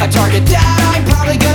A target. That I'm probably gonna